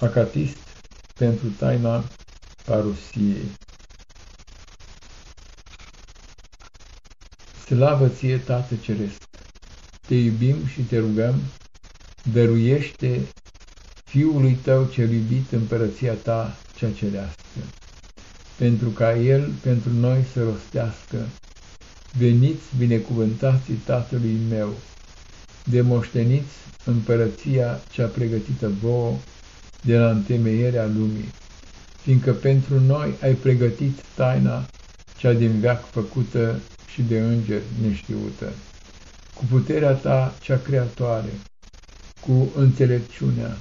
Acatist pentru taina parusiei. Slavă ție, Tată Ceresc! Te iubim și te rugăm, dăruiește Fiului tău cel iubit împărăția ta cea cerească, pentru ca El pentru noi să rostească. Veniți binecuvântați Tatălui meu, demoșteniți împărăția cea pregătită vouă de la întemeierea lumii, fiindcă pentru noi ai pregătit taina cea din veac făcută și de îngeri neștiută. Cu puterea ta cea creatoare, cu înțelepciunea,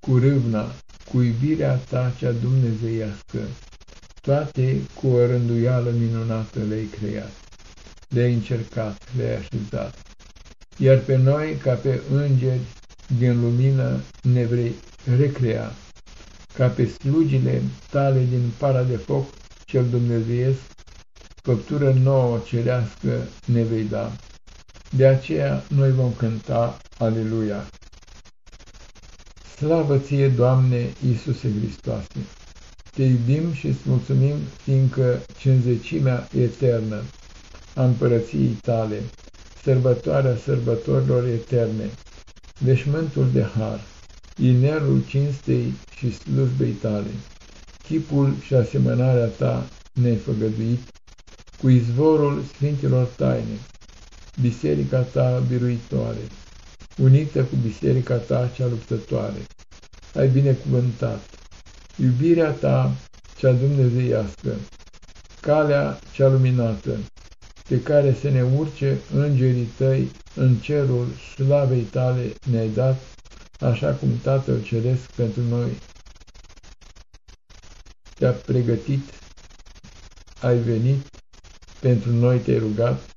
cu râvna, cu iubirea ta cea dumnezeiască, toate cu o rânduială minunată le-ai creat, le-ai încercat, le-ai așezat, iar pe noi, ca pe îngeri, din lumină ne vrei recrea, ca pe slugile tale din para de foc cel dumnezeiesc, făptură nouă cerească ne vei da. De aceea noi vom cânta Aleluia. Slavă ție, Doamne Iisuse Hristoase! Te iubim și îți mulțumim, fiindcă cinzecimea eternă a împărăției tale, sărbătoarea sărbătorilor eterne, veșmântul de har, inerul cinstei și slujbei tale, chipul și asemănarea ta nefăgăduit, cu izvorul sfintilor taine, biserica ta biruitoare, unită cu biserica ta cea luptătoare, ai binecuvântat, iubirea ta cea dumnezeiască, calea cea luminată, pe care să ne urce îngerii tăi în cerul slavei tale ne-ai dat, așa cum Tatăl Ceresc pentru noi te-a pregătit, ai venit, pentru noi te-ai rugat,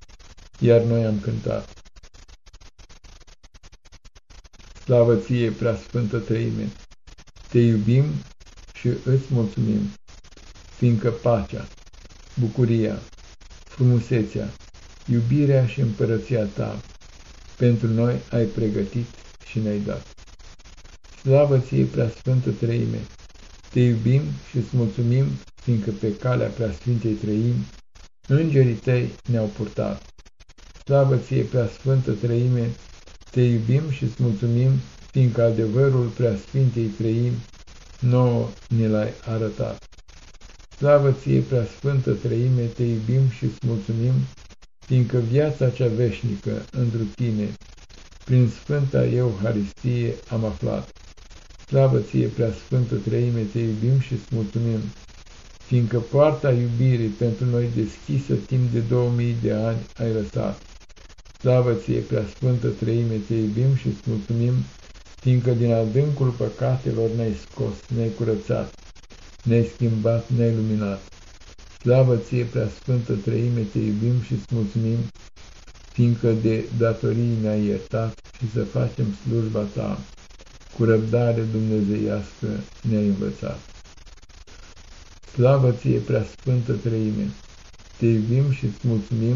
iar noi am cântat. Slavă ție, preasfântă trăime, te iubim și îți mulțumim, fiindcă pacea, bucuria, frumusețea, iubirea și împărăția ta pentru noi ai pregătit și ne-ai dat. Slavă ție, preasfântă trăime, te iubim și îți mulțumim, fiindcă pe calea preasfintei trăim, îngerii tăi ne-au purtat. Slavă ție, preasfântă trăime, te iubim și îți mulțumim, fiindcă adevărul preasfintei trăim, nouă ne l-ai arătat. Slavă ție, preasfântă trăime, te iubim și îți mulțumim, fiindcă viața cea veșnică întru tine, prin Sfânta Euharistie am aflat. Slavă ție, preasfântă trăime, te iubim și îți mulțumim, fiindcă poarta iubirii pentru noi deschisă timp de 2000 de ani ai lăsat. Slavă ție, preasfântă trăime, te iubim și îți mulțumim, fiindcă din adâncul păcatelor ne-ai scos, ne-ai curățat, ne-ai schimbat, ne-ai luminat. Slavă ție, preasfântă trăime, te iubim și îți mulțumim, fiindcă de datorii ne-ai iertat și să facem slujba ta, cu răbdare dumnezeiască ne-ai învățat. Slavă ție, preasfântă trăime, te iubim și îți mulțumim,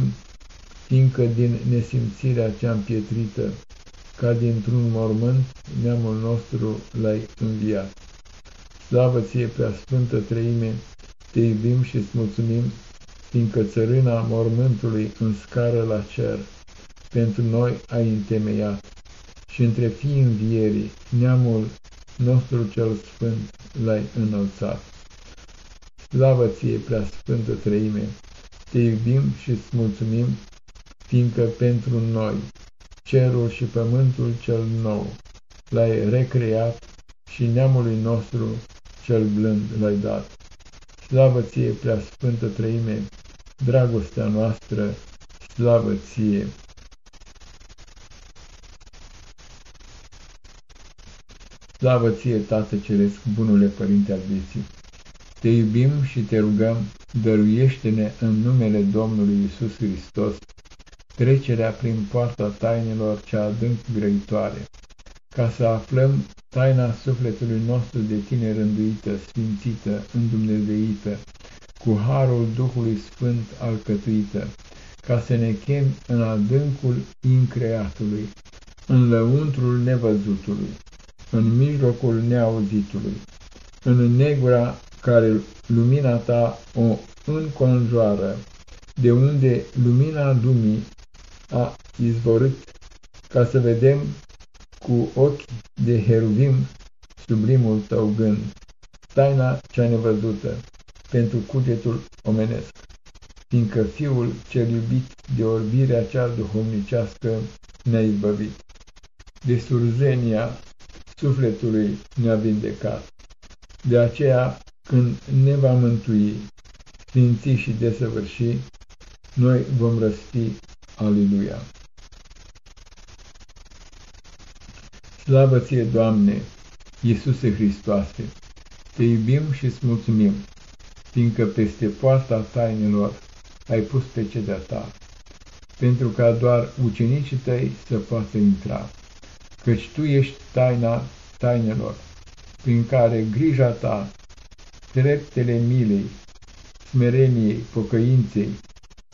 fiindcă din nesimțirea cea împietrită, ca dintr-un mormânt, neamul nostru l-ai înviat. Slavă ție, preasfântă trăime, te iubim și îți mulțumim, fiindcă țărâna mormântului în scară la cer, pentru noi ai întemeiat și între fii învierii, neamul nostru cel sfânt l-ai înălțat. Slavă ție, preasfântă trăime, te iubim și îți mulțumim, fiindcă pentru noi, cerul și pământul cel nou, l-ai recreat și neamului nostru cel blând l-ai dat. Slavă ție, preasfântă trăime, dragostea noastră, slavă ție! Slavă ție, Tată Ceresc, bunule Părinte al vieții! Te iubim și te rugăm, dăruiește-ne în numele Domnului Isus Hristos trecerea prin poarta tainelor cea adânc grăitoare, ca să aflăm taina sufletului nostru de tine rânduită, sfințită, îndumnezeită, cu harul Duhului Sfânt alcătuită, ca să ne chem în adâncul increatului, în lăuntrul nevăzutului, în mijlocul neauzitului, în negura care lumina ta o înconjoară, de unde lumina lumii a izvorât, ca să vedem cu ochi de heruvim sublimul tău gând, taina cea nevăzută pentru cugetul omenesc, fiindcă Fiul cel iubit de orbirea cea duhovnicească ne-a izbăvit. De surzenia sufletului ne-a vindecat. De aceea, când ne va mântui, sfinți și desăvârși, noi vom răsti Aleluia. Slavă ție, Doamne, Iisuse Hristoase, te iubim și îți mulțumim, fiindcă peste poarta tainelor ai pus pe cedea ta, pentru ca doar ucenicii tăi să poată intra, căci tu ești taina tainelor, prin care grija ta, treptele milei, smereniei, pocăinței,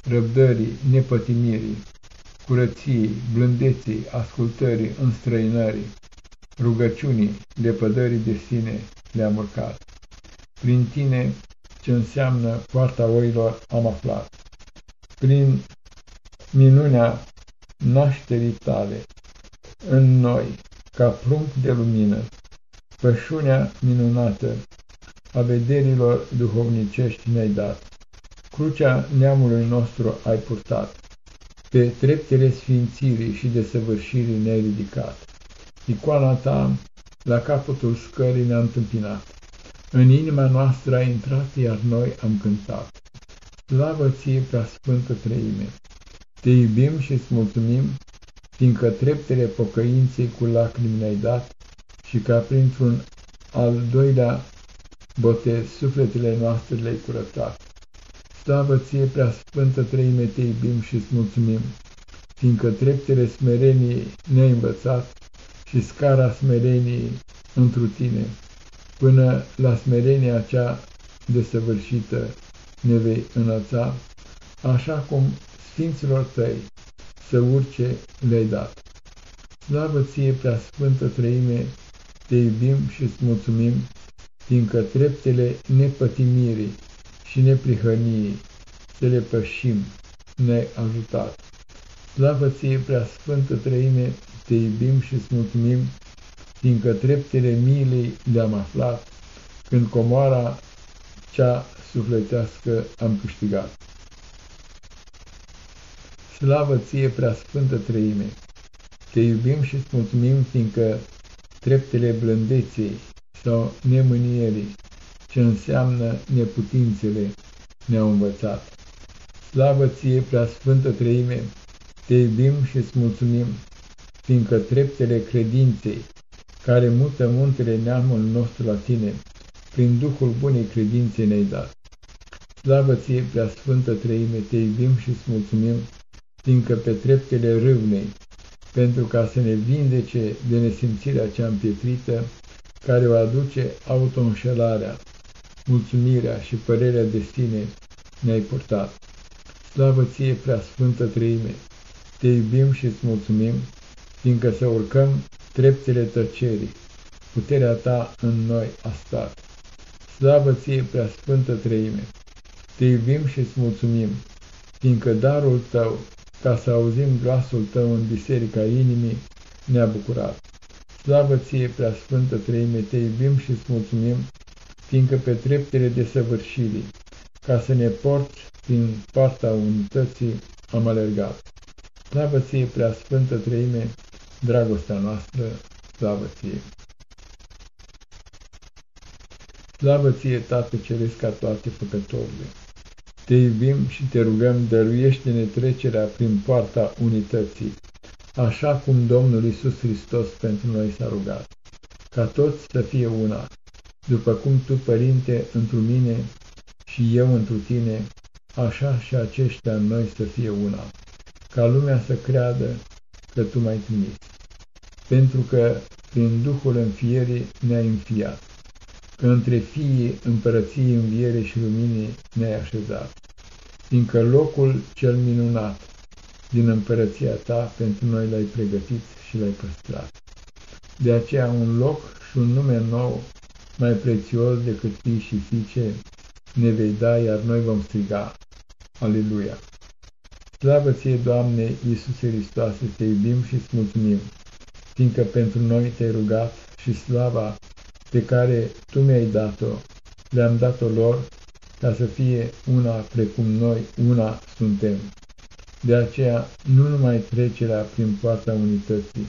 răbdării, nepătimirii, curăției, blândeții, ascultării, înstrăinării, rugăciunii, lepădării de sine le-am urcat. Prin tine, ce înseamnă poarta oilor, am aflat. Prin minunea nașterii tale, în noi, ca prunc de lumină, pășunea minunată a vederilor duhovnicești ne-ai dat. Crucea neamului nostru ai purtat, pe treptele sfințirii și desăvârșirii ne-ai ridicat. Icoana ta la capătul scării ne-a întâmpinat. În inima noastră a intrat, iar noi am cântat. Slavă ție, prea sfântă treime! Te iubim și îți mulțumim, fiindcă treptele pocăinței cu lacrimi ne-ai dat și ca printr-un al doilea botez sufletele noastre le-ai curățat. Slavă ție, prea sfântă treime, te iubim și îți mulțumim, fiindcă treptele smereniei ne-ai învățat și scara smereniei întru tine, până la smerenia cea desăvârșită ne vei înălța, așa cum sfinților tăi să urce le-ai dat. Slavă ție, prea sfântă treime, te iubim și îți mulțumim, fiindcă treptele nepătimirii și neprihăniei să le pășim ne-ai ajutat. Slavă ție, prea sfântă treime, te iubim și îți mulțumim, fiindcă treptele milei le-am aflat, când comoara cea sufletească am câștigat. Slavă ție, prea sfântă treime, te iubim și îți mulțumim, fiindcă treptele blândeței sau nemânierii, ce înseamnă neputințele, ne-au învățat. Slavă ție, prea sfântă treime, te iubim și îți mulțumim, fiindcă treptele credinței, care mută muntele neamul nostru la tine, prin Duhul bunei credințe ne-ai dat. Slavă ție, prea sfântă treime, te iubim și îți mulțumim, fiindcă pe treptele râvnei, pentru ca să ne vindece de nesimțirea cea împietrită, care o aduce autoînșelarea, mulțumirea și părerea de sine, ne-ai purtat. Slavă ție, prea sfântă treime, te iubim și îți mulțumim, fiindcă să urcăm treptele tăcerii, puterea ta în noi a stat. Slavă ție, prea sfântă treime, te iubim și îți mulțumim, fiindcă darul tău, ca să auzim glasul tău în biserica inimii, ne-a bucurat. Slavă ție, prea sfântă treime, te iubim și îți mulțumim, fiindcă pe treptele de săvârșirii, ca să ne porți prin partea unității, am alergat. Slavă ție, prea sfântă treime, dragostea noastră, slavă ție! Slavă ție, Tată Ceresc ca toate făcătorile! Te iubim și te rugăm, dăruiește-ne trecerea prin poarta unității, așa cum Domnul Isus Hristos pentru noi s-a rugat, ca toți să fie una, după cum Tu, Părinte, întru mine și eu întru Tine, așa și aceștia în noi să fie una, ca lumea să creadă că Tu m-ai trimis, pentru că prin Duhul înfierii ne-ai înfiat, că între fiii împărăției înviere și luminii ne-ai așezat, fiindcă locul cel minunat din împărăția Ta pentru noi l-ai pregătit și l-ai păstrat. De aceea un loc și un nume nou, mai prețios decât fii și fiice, ne vei da, iar noi vom striga. Aleluia! Slavă ție, Doamne, Iisuse Hristoase, te iubim și îți mulțumim, fiindcă pentru noi te-ai rugat și slava pe care Tu mi-ai dat-o, le-am dat-o lor, ca să fie una precum noi, una suntem. De aceea, nu numai trecerea prin poarta unității,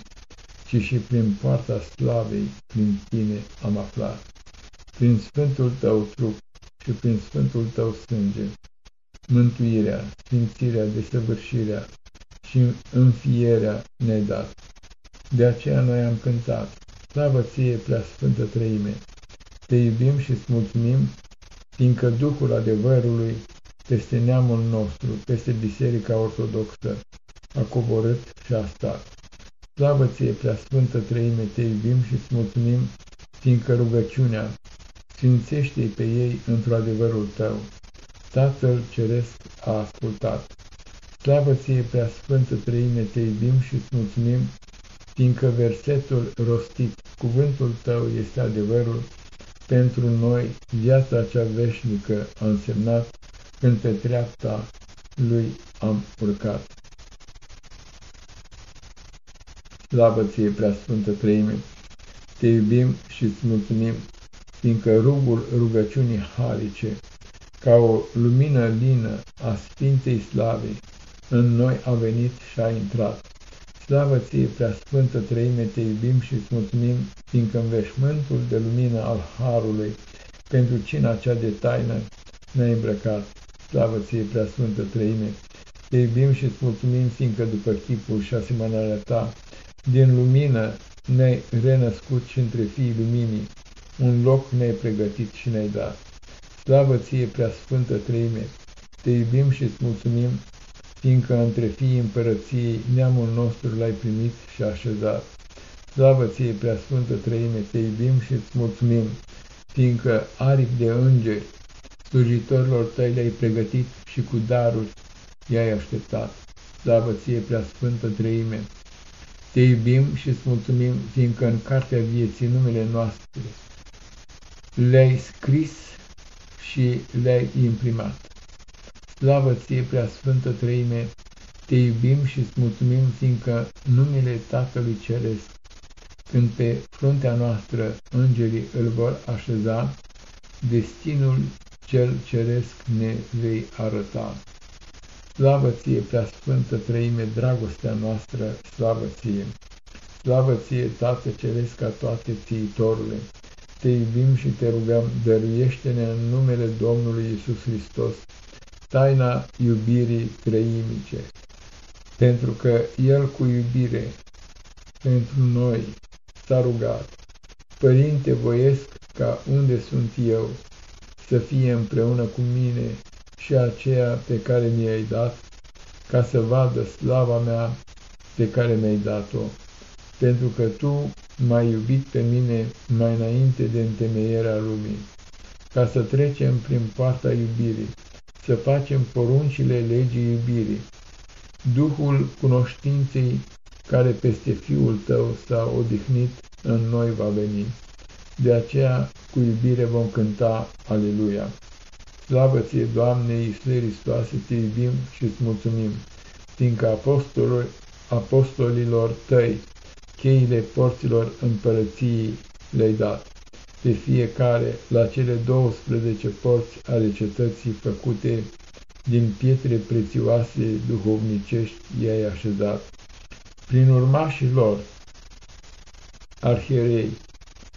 ci și prin poarta slavei, prin Tine am aflat. Prin Sfântul Tău trup și prin Sfântul Tău sânge, mântuirea, sfințirea, desăvârșirea și înfierea ne-ai dat. De aceea noi am cântat, slavă ție, prea Sfântă Trăime, te iubim și îți mulțumim, fiindcă Duhul adevărului peste neamul nostru, peste Biserica Ortodoxă, a coborât și a stat. Slavă ție, prea Sfântă Trăime, te iubim și îți mulțumim, fiindcă rugăciunea sfințește pe ei într-o adevărul tău. Tatăl Ceresc a ascultat. Slavă ție, prea Sfântă Trăime, te iubim și îți mulțumim, fiindcă versetul rostit, cuvântul tău este adevărul, pentru noi viața cea veșnică a însemnat când pe treapta lui am urcat. Slavă ție, prea Sfântă Trăime, te iubim și îți mulțumim, fiindcă rugul rugăciunii harice, ca o lumină lină a Sfintei Slavei, în noi a venit și a intrat. Slavă ție, prea Sfântă Trăime, te iubim și îți mulțumim, fiindcă în veșmântul de lumină al Harului, pentru cina cea de taină, ne-ai îmbrăcat. Slavă ție, prea Sfântă Trăime, te iubim și îți mulțumim, fiindcă după chipul și asemănarea ta, din lumină ne-ai renăscut și între fiii luminii, un loc ne-ai pregătit și ne-ai dat. Slavă ție, prea Sfântă Trăime, te iubim și îți mulțumim, fiindcă între fiii împărăției neamul nostru l-ai primit și așezat. Slavă ție, prea Sfântă Trăime, te iubim și îți mulțumim, fiindcă aripi de îngeri, slujitorilor tăi le-ai pregătit și cu daruri i-ai așteptat. Slavă ție, prea Sfântă Trăime, te iubim și îți mulțumim, fiindcă în cartea vieții numele noastre le-ai scris și le-ai imprimat. Slavă ție, prea Sfântă Trăime, te iubim și îți mulțumim, fiindcă numele Tatălui Ceresc, când pe fruntea noastră îngerii îl vor așeza, destinul cel ceresc ne vei arăta. Slavă ție, prea Sfântă Trăime, dragostea noastră, slavă ție! Slavă ție, Tată Ceresc ca toate țiitorule! Te iubim și te rugăm, dăruiește-ne în numele Domnului Isus Hristos, taina iubirii trăimice, pentru că El cu iubire pentru noi s-a rugat. Părinte, voiesc ca unde sunt eu să fie împreună cu mine și aceea pe care mi-ai dat, ca să vadă slava mea pe care mi-ai dat-o, pentru că Tu m-ai iubit pe mine mai înainte de întemeierea lumii, ca să trecem prin poarta iubirii, să facem poruncile legii iubirii. Duhul cunoștinței care peste Fiul Tău s-a odihnit în noi va veni. De aceea, cu iubire vom cânta Aleluia. Slavă ție, Doamne Iisuse Hristoase, te iubim și îți mulțumim, fiindcă apostolilor, apostolilor tăi, cheile porților împărăției le-ai dat pe fiecare la cele 12 porți ale cetății făcute din pietre prețioase duhovnicești i-ai așezat. Prin urmașii lor, arhierei,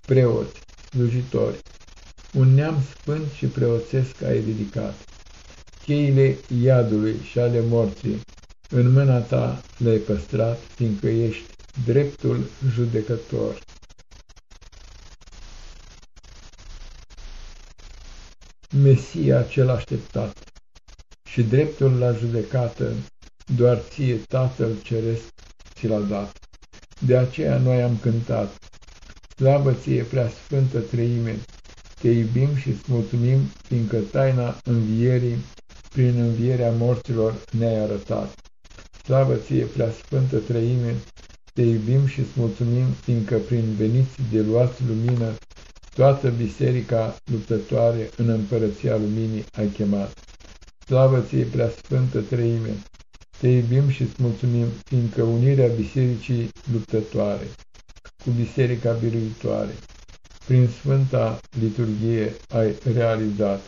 preoți, slujitori, un neam sfânt și preoțesc ai ridicat. Cheile iadului și ale morții în mâna ta le-ai păstrat, fiindcă ești dreptul judecător. Mesia cel așteptat și dreptul la judecată doar ție Tatăl Ceresc ți l-a dat. De aceea noi am cântat, Slavă ție, prea sfântă treime, te iubim și îți mulțumim, fiindcă taina învierii, prin învierea morților ne-ai arătat. Slavă ție, prea sfântă treime, te iubim și îți mulțumim, fiindcă prin veniți de luați lumină, toată biserica luptătoare în împărăția luminii ai chemat. Slavă ție, preasfântă treime! Te iubim și îți mulțumim, fiindcă unirea bisericii luptătoare cu biserica biruitoare, prin Sfânta Liturghie ai realizat.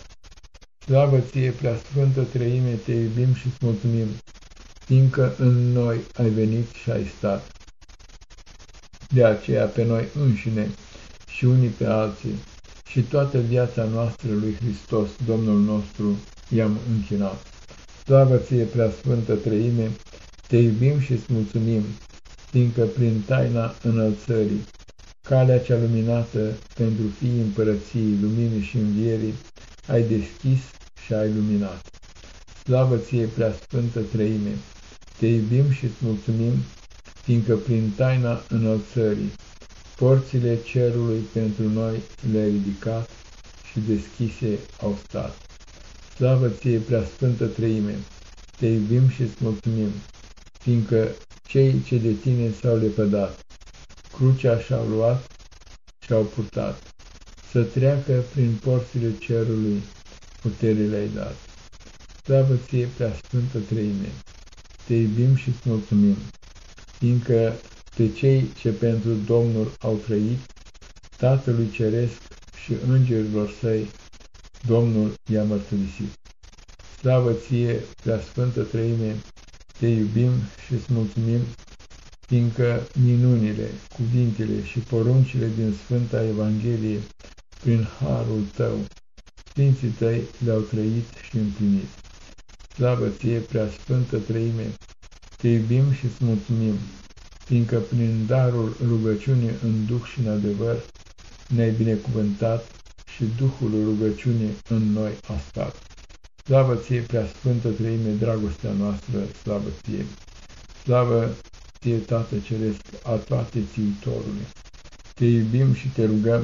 Slavă ție, preasfântă treime, te iubim și îți mulțumim, fiindcă în noi ai venit și ai stat. De aceea pe noi înșine și unii pe alții și toată viața noastră lui Hristos, Domnul nostru, i-am închinat. Slavă ție, preasfântă treime, te iubim și îți mulțumim, fiindcă prin taina înălțării, calea cea luminată pentru fii împărăției, luminii și învierii, ai deschis și ai luminat. Slavă ție, preasfântă treime, te iubim și îți mulțumim, fiindcă prin taina înălțării, porțile cerului pentru noi le-ai ridicat și deschise au stat. Slavă ție, preasfântă treime, te iubim și îți mulțumim, fiindcă cei ce de tine s-au lepădat, crucea și-au luat și-au purtat, să treacă prin porțile cerului, puterile le-ai dat. Slavă ție, preasfântă treime, te iubim și îți mulțumim, fiindcă pe cei ce pentru Domnul au trăit, Tatălui Ceresc și îngerilor săi, Domnul i-a mărturisit. Slavă ție, prea sfântă trăime, te iubim și îți mulțumim, fiindcă minunile, cuvintele și poruncile din Sfânta Evanghelie, prin harul tău, Sfinții tăi le-au trăit și împlinit. Slavă ție, prea sfântă trăime, te iubim și îți mulțumim, fiindcă prin darul rugăciunii în duh și în adevăr ne-ai binecuvântat și Duhul rugăciunii în noi a stat. Slavă ție, prea sfântă treime, dragostea noastră, slavă ție! Slavă ție, Tată Ceresc, a toate țiitorului! Te iubim și te rugăm,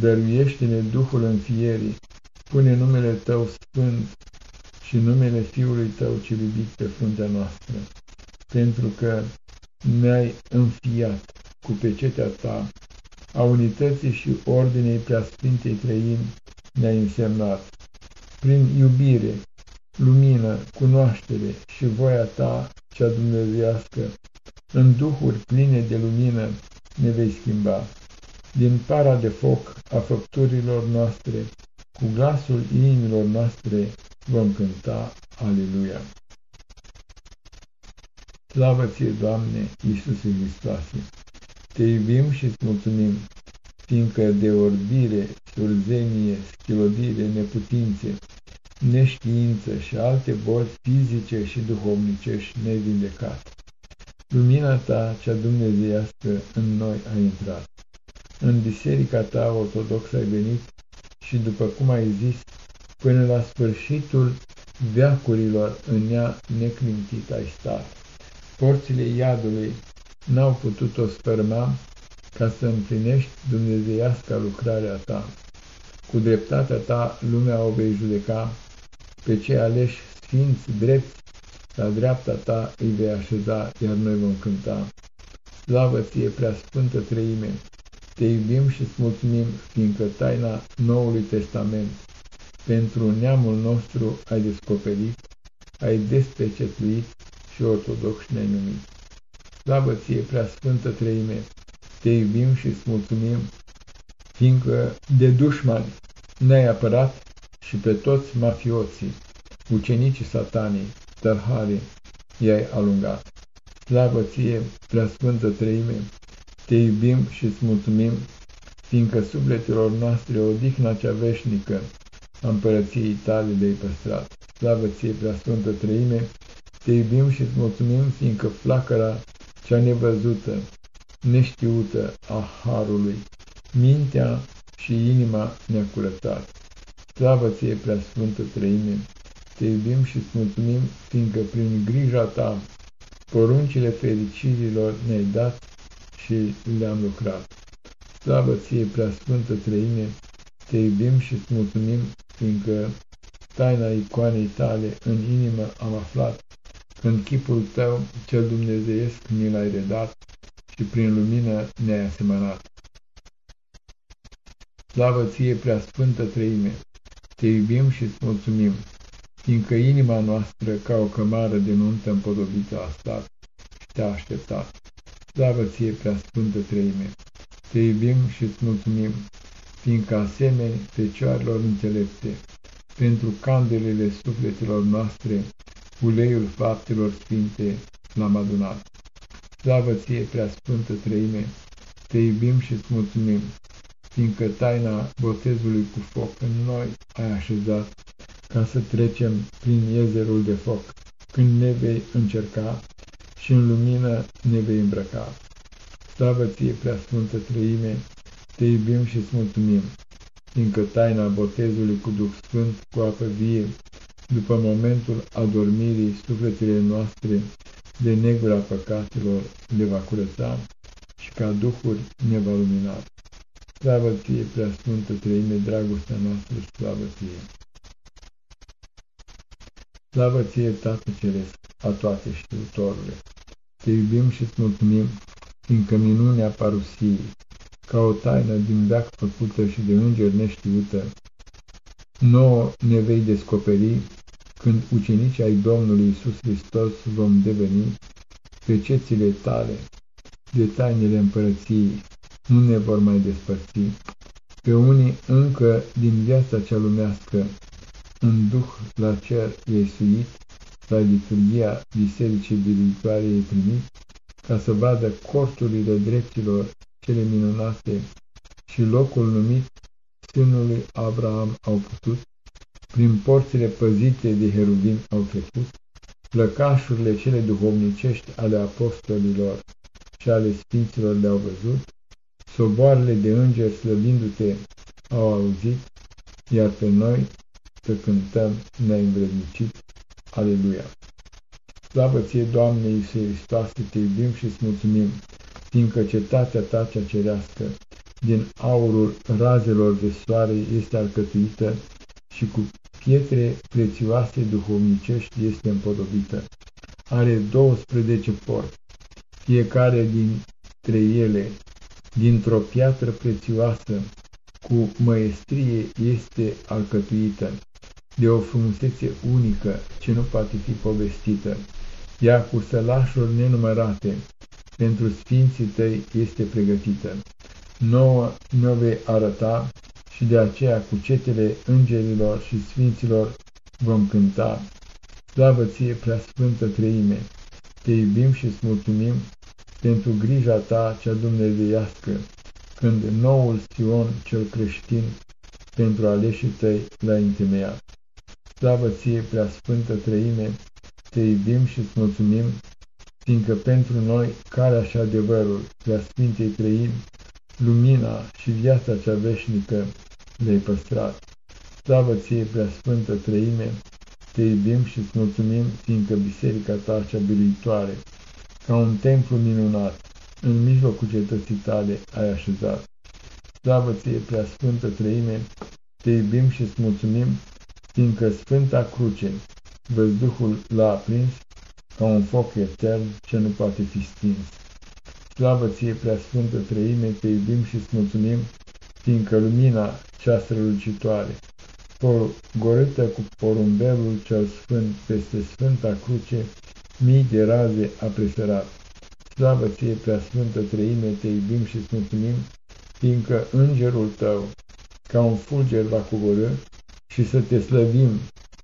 dăruiește-ne Duhul înfierii, pune numele Tău sfânt și numele Fiului Tău cel iubit pe fruntea noastră, pentru că ne-ai înfiat cu pecetea Ta a unității și ordinei preasfintei trăim ne-ai însemnat. Prin iubire, lumină, cunoaștere și voia ta cea dumnezeiască, în duhuri pline de lumină ne vei schimba. Din para de foc a făpturilor noastre, cu glasul inimilor noastre vom cânta Aleluia. Slavă ție, Doamne, Iisuse Hristoase! Te iubim și îți mulțumim, fiindcă de orbire, surzenie, schilodire, neputințe, neștiință și alte boli fizice și duhovnicești nevindecat. Lumina ta, cea dumnezeiască, în noi a intrat. În biserica ta ortodoxă ai venit și, după cum ai zis, până la sfârșitul veacurilor în ea neclintit ai stat. Porțile iadului n-au putut-o sfârma ca să împlinești dumnezeiasca lucrarea ta. Cu dreptatea ta lumea o vei judeca, pe cei aleși sfinți drepți, la dreapta ta îi vei așeza, iar noi vom cânta. Slavă ție, prea sfântă treime, te iubim și îți mulțumim, fiindcă taina Noului Testament pentru neamul nostru ai descoperit, ai despecetuit și ortodox ne-ai numit. Slavă ție, prea sfântă treime, te iubim și îți mulțumim, fiindcă de dușmani ne-ai apărat și pe toți mafioții, ucenicii satanii, tărharii, i-ai alungat. Slavă ție, prea sfântă treime, te iubim și îți mulțumim, fiindcă sufletelor noastre odihna cea veșnică a împărăției tale le-ai păstrat. Slavă ție, prea sfântă treime, te iubim și îți mulțumim, fiindcă flacăra cea nevăzută, neștiută a Harului, mintea și inima ne-a curățat. Slavă ție, preasfântă trăime, te iubim și îți mulțumim, fiindcă prin grija ta poruncile fericirilor ne-ai dat și le-am lucrat. Slavă ție, preasfântă trăime, te iubim și îți mulțumim, fiindcă taina icoanei tale în inimă am aflat, când chipul tău cel dumnezeiesc mi l-ai redat, și prin lumină ne-ai asemănat. Slavă ție, prea sfântă trăime, te iubim și îți mulțumim, fiindcă inima noastră, ca o cămară de nuntă împodobită a stat și te-a așteptat. Slavă ție, prea sfântă trăime, te iubim și îți mulțumim, fiindcă asemeni fecioarelor înțelepte, pentru candelele sufletelor noastre, uleiul faptelor sfinte l-am adunat. Slavă ție, prea sfântă trăime, te iubim și îți mulțumim, fiindcă taina botezului cu foc în noi ai așezat, ca să trecem prin iezerul de foc, când ne vei încerca și în lumină ne vei îmbrăca. Slavă ție, prea sfântă trăime, te iubim și îți mulțumim, fiindcă taina botezului cu Duh Sfânt, cu apă vie, după momentul adormirii sufletele noastre de negura păcatelor le va curăța și ca Duhuri ne va lumina. Slavă ție, prea sfântă treime, dragostea noastră, slavă ție! Slavă ție, Tată Ceresc, a toate știutorule! Te iubim și îți mulțumim, fiindcă minunea parusiei, ca o taină din veac făcută și de înger neștiută, nouă ne vei descoperi când ucenicii ai Domnului Isus Hristos vom deveni pe cețile tale de tainele împărăției, nu ne vor mai despărți. Pe unii încă din viața cea lumească, în duh la cer ei suit, la liturgia bisericii viitoare ei primit, ca să vadă corturile dreptilor cele minunate și locul numit sânul lui Abraham au putut, prin porțile păzite de heruvim au trecut, plăcașurile cele duhovnicești ale apostolilor și ale sfinților le-au văzut, soboarele de îngeri slăbindu-te au auzit, iar pe noi să cântăm neînvrednicit. Aleluia! Slavă ție, Doamne Iisuse Hristoase, te iubim și îți mulțumim, fiindcă cetatea ta cea cerească, din aurul razelor de soare, este alcătuită și cu pietre prețioase duhovnicești este împodobită. Are 12 porți, fiecare dintre ele dintr-o piatră prețioasă, cu măestrie este alcătuită, de o frumusețe unică ce nu poate fi povestită. Ea cu sălașuri nenumărate, pentru sfinții tăi este pregătită. Nouă ne vei arăta și de aceea cu cetele îngerilor și sfinților vom cânta. Slavă ție, preasfântă treime, te iubim și îți mulțumim pentru grija ta cea dumnezeiască, când noul Sion cel creștin pentru aleșii tăi l-a întemeiat. Slavă ție, preasfântă treime, te iubim și îți mulțumim, fiindcă pentru noi, calea și adevărul, preasfintei trăim, lumina și viața cea veșnică le-ai păstrat. Slavă ție, preasfântă trăime, te iubim și îți mulțumim, fiindcă biserica ta cea biruitoare, ca un templu minunat, în mijlocul cetății tale ai așezat. Slavă ție, preasfântă trăime, te iubim și îți mulțumim, fiindcă Sfânta Cruce, văzduhul l-a aprins ca un foc etern ce nu poate fi stins. Slavă ție, preasfântă trăime, te iubim și îți mulțumim, fiindcă lumina cea strălucitoare, pogorâtă cu porumbelul cel sfânt peste Sfânta Cruce, mii de raze a preferat. Slavă ție, preasfântă treime, te iubim și îți mulțumim, fiindcă îngerul tău, ca un fulger va coborâ și să te slăvim,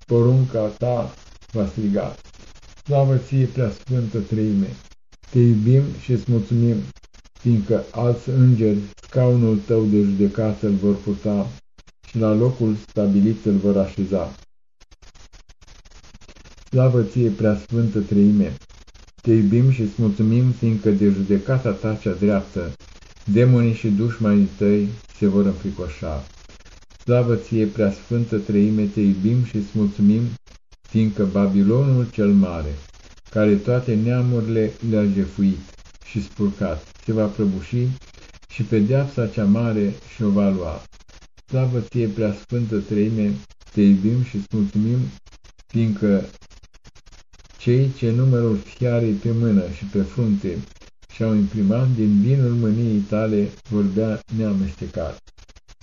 porunca ta va striga. Slavă ție, preasfântă treime, te iubim și îți mulțumim, fiindcă alți îngeri scaunul tău de judecată îl vor puta și la locul stabilit îl vor așeza. Slavă ție, preasfântă treime! Te iubim și îți mulțumim, fiindcă de judecata ta cea dreaptă, demonii și dușmanii tăi se vor înfricoșa. Slavă ție, preasfântă treime, te iubim și îți mulțumim, fiindcă Babilonul cel mare, care toate neamurile le-a jefuit și spurcat, se va prăbuși și pedeapsa cea mare și-o va lua. Slavă ție, preasfântă treime, te iubim și îți mulțumim, fiindcă cei ce numărul fiarei pe mână și pe frunte și-au imprimat din vinul mâniei tale, vorbea neamestecat.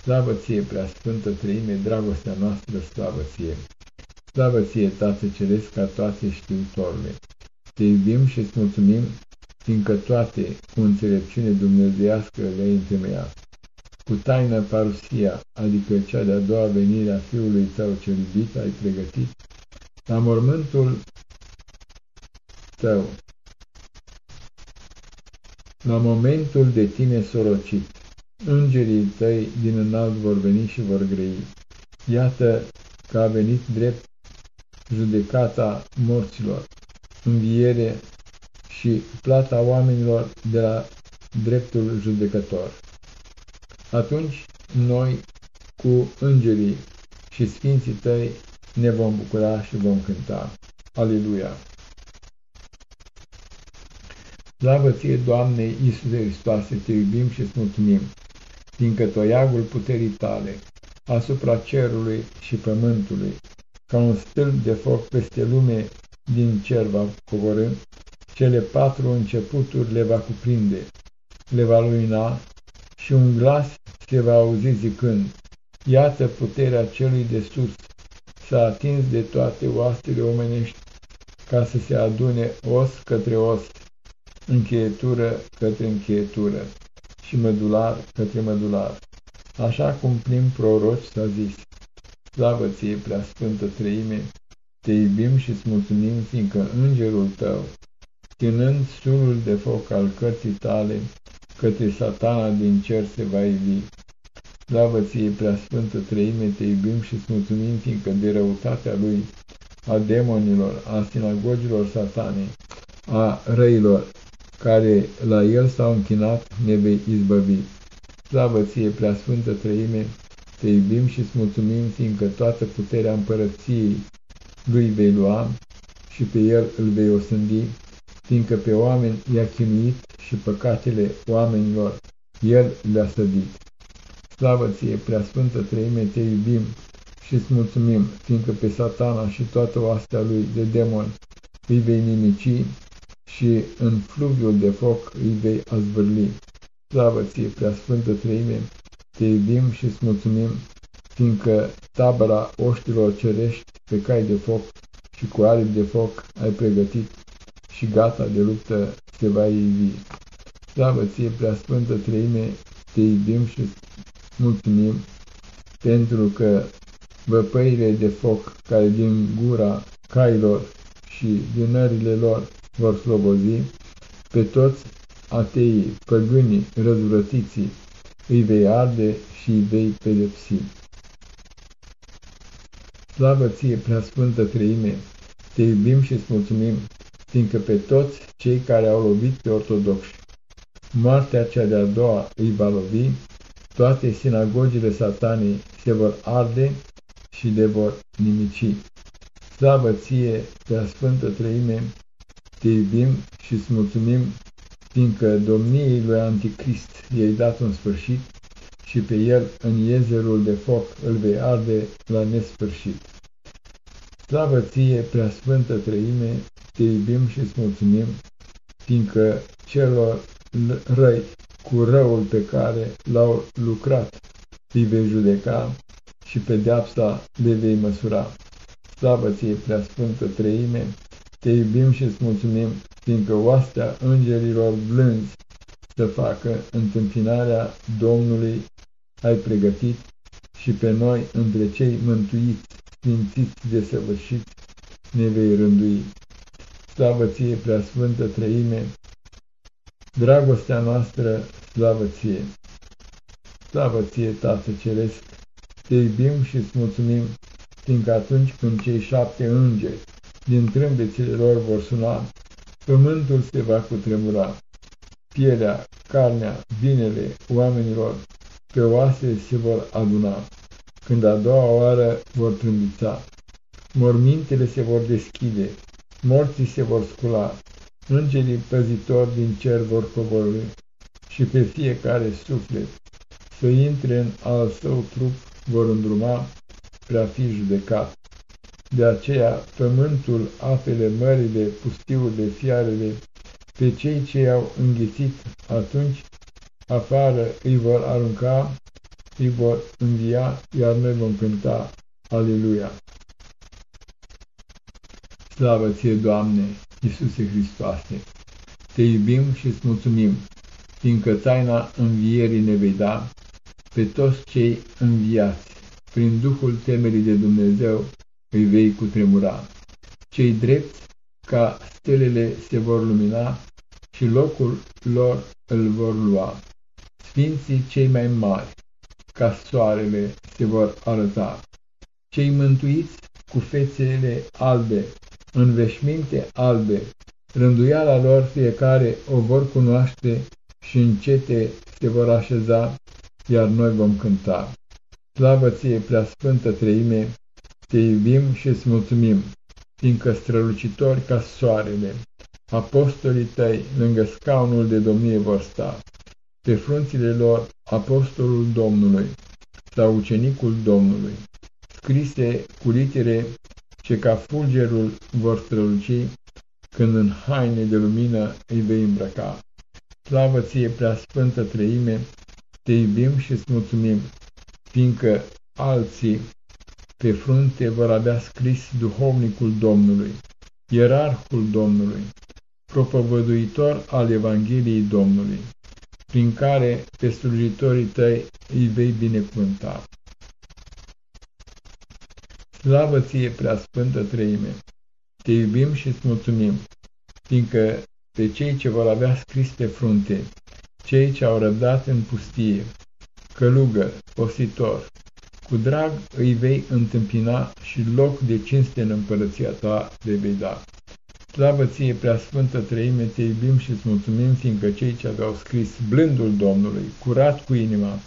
Slavă ție, preasfântă treime, dragostea noastră, slavă ție! Slavă ție, Tată Ceresc, ca toate știutorule! Te iubim și îți mulțumim, fiindcă toate, cu înțelepciune dumnezeiască, le-ai întemeiat. Cu taină parusia, adică cea de-a doua venire a Fiului tău cel iubit, ai pregătit la mormântul tău, la momentul de tine sorocit, îngerii tăi din înalt vor veni și vor grei. Iată că a venit drept judecata morților, înviere și plata oamenilor de la dreptul judecător. Atunci noi, cu îngerii și sfinții tăi, ne vom bucura și vom cânta. Aleluia! Slavă ție, Doamne Iisuse Hristoase, te iubim și îți mulțumim, fiindcă toiagul puterii tale asupra cerului și pământului, ca un stâlp de foc peste lume din cer va coborâ, cele patru începuturi le va cuprinde, le va luina și un glas se va auzi zicând, Iată puterea celui de sus, s-a atins de toate oastele omenești, ca să se adune os către os, încheietură către încheietură și mădular către mădular. Așa cum prin proroci s-a zis, Slavă ție, sfântă treime, te iubim și îți mulțumim, fiindcă îngerul tău, ținând sulul de foc al cărții tale, către satana din cer se va ivi. Slavă ție, sfântă treime, te iubim și îți mulțumim, fiindcă de răutatea lui, a demonilor, a sinagogilor satanei, a răilor, care la el s-au închinat, ne vei izbăvi. Slavă ție, preasfântă trăime, te iubim și îți mulțumim, fiindcă toată puterea împărăției lui vei lua și pe el îl vei osândi, fiindcă pe oameni i-a chinuit și păcatele oamenilor el le-a sădit. Slavă ție, preasfântă trăime, te iubim și îți mulțumim, fiindcă pe satana și toată oastea lui de demon îi vei nimici și în fluviul de foc îi vei azvârli. Slavă ție, preasfântă treime, te iubim și îți mulțumim, fiindcă tabăra oștilor cerești pe cai de foc și cu aripi de foc ai pregătit și gata de luptă se va ivi. Slavă ție, preasfântă treime, te iubim și îți mulțumim, pentru că văpăile de foc care din gura cailor și din nările lor vor slobozi, pe toți ateii, păgânii, răzvrătiții, îi vei arde și îi vei pedepsi. Slavă ție, preasfântă treime, te iubim și îți mulțumim, fiindcă pe toți cei care au lovit pe ortodoxi, moartea cea de-a doua îi va lovi, toate sinagogile satanei se vor arde și le vor nimici. Slavă ție, preasfântă treime, te iubim și îți mulțumim, fiindcă domniei lui Anticrist i-ai dat un sfârșit și pe el în iezerul de foc îl vei arde la nesfârșit. Slavă ție, preasfântă trăime, te iubim și îți mulțumim, fiindcă celor răi cu răul pe care l-au lucrat îi vei judeca și pedeapsa le vei măsura. Slavă ție, preasfântă trăime, te iubim și îți mulțumim, fiindcă oastea îngerilor blânzi să facă întâmpinarea Domnului ai pregătit și pe noi, între cei mântuiți, sfințiți de săvârșit, ne vei rândui. Slavă ție, preasfântă trăime, dragostea noastră, slavă ție. Slavă ție, Tată Ceresc, te iubim și îți mulțumim, fiindcă atunci când cei șapte îngeri din trâmbețele lor vor suna, pământul se va cutremura, pielea, carnea, vinele oamenilor pe oase se vor aduna, când a doua oară vor trâmbița, mormintele se vor deschide, morții se vor scula, îngerii păzitori din cer vor coborâ și pe fiecare suflet să intre în al său trup vor îndruma prea fi judecat. De aceea, pământul, apele, mările, pustiurile, fiarele, Pe cei ce i-au înghițit atunci, afară îi vor arunca, îi vor învia, iar noi vom cânta Aleluia. Slavă ție, Doamne, Iisuse Hristoase! Te iubim și îți mulțumim, fiindcă taina învierii ne vei da pe toți cei înviați. Prin Duhul temerii de Dumnezeu îi vei cutremura. Cei drepți ca stelele se vor lumina și locul lor îl vor lua. Sfinții cei mai mari, ca soarele, se vor arăta. Cei mântuiți cu fețele albe, în veșminte albe, rânduiala lor fiecare o vor cunoaște și încete se vor așeza, iar noi vom cânta. Slavă ție, preasfântă treime, te iubim și îți mulțumim, fiindcă strălucitori ca soarele, apostolii tăi lângă scaunul de domnie vor sta, pe frunțile lor apostolul Domnului sau ucenicul Domnului, scrise cu litere ce ca fulgerul vor străluci, când în haine de lumină îi vei îmbrăca. Slavă ție, preasfântă treime, te iubim și îți mulțumim, fiindcă alții pe frunte vor avea scris duhovnicul Domnului, ierarhul Domnului, propovăduitor al Evangheliei Domnului, prin care pe slujitorii tăi îi vei binecuvânta. Slavă ție, preasfântă treime! Te iubim și îți mulțumim, fiindcă pe cei ce vor avea scris pe frunte, cei ce au răbdat în pustie, călugăr, ositor, cu drag îi vei întâmpina și loc de cinste în împărăția ta de vei da. Slavă ție, preasfântă treime, te iubim și îți mulțumim, fiindcă cei ce aveau scris blândul Domnului, curat cu inima,